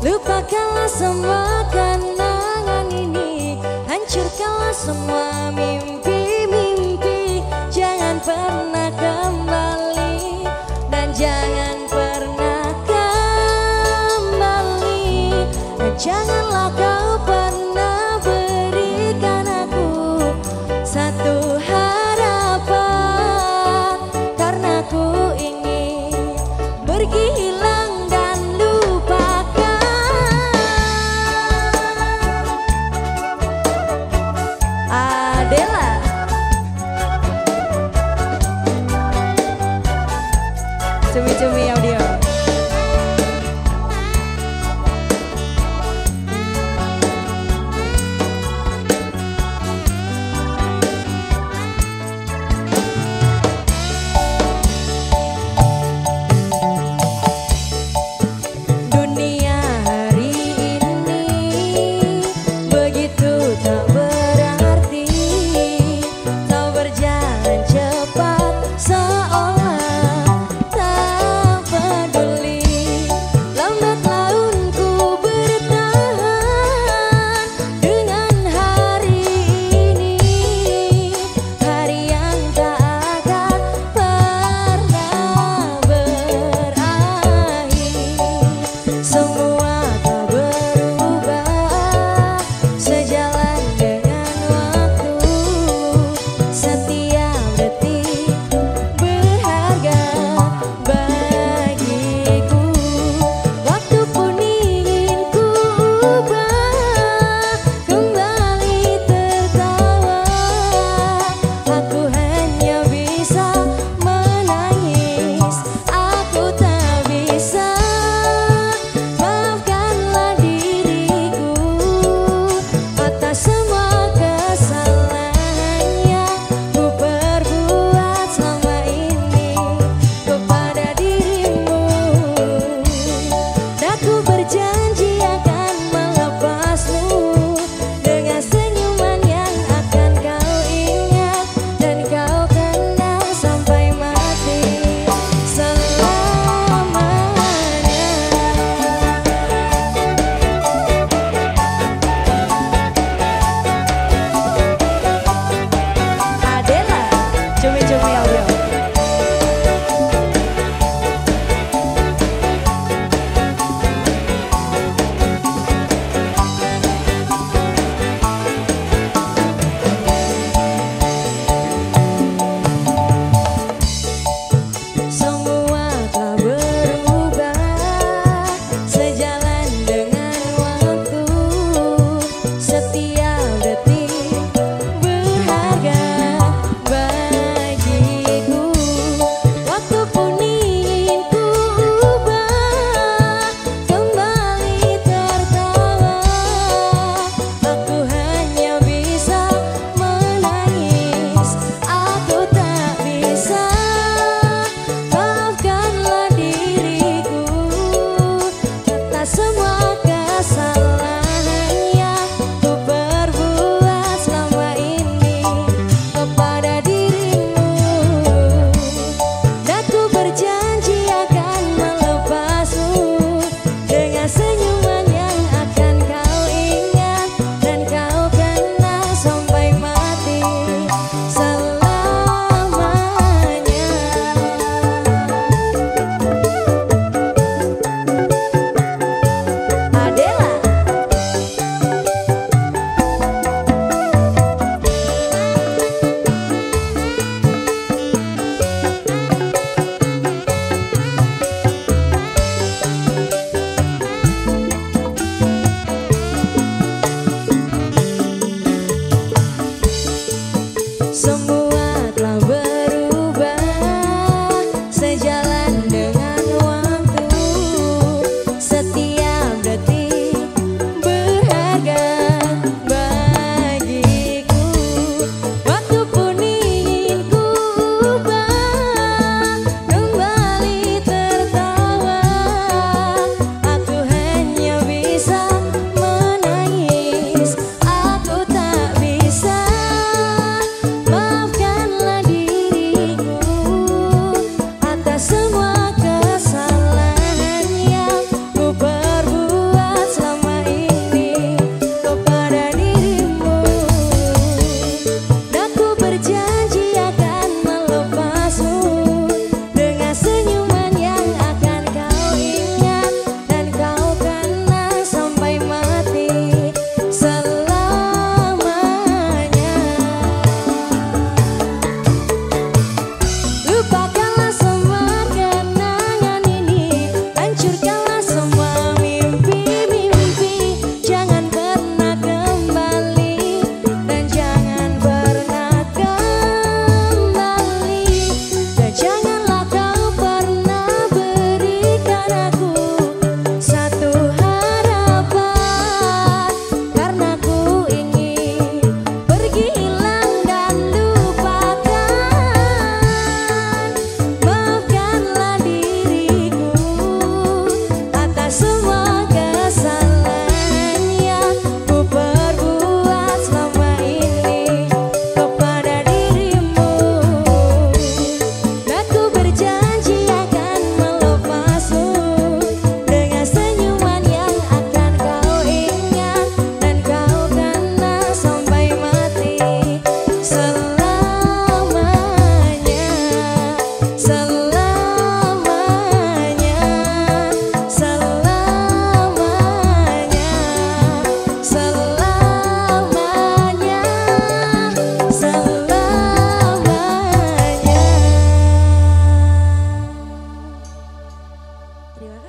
Lupakanlah semua kenangan ini. Hancurkanlah semua mimpi-mimpi to me.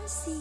是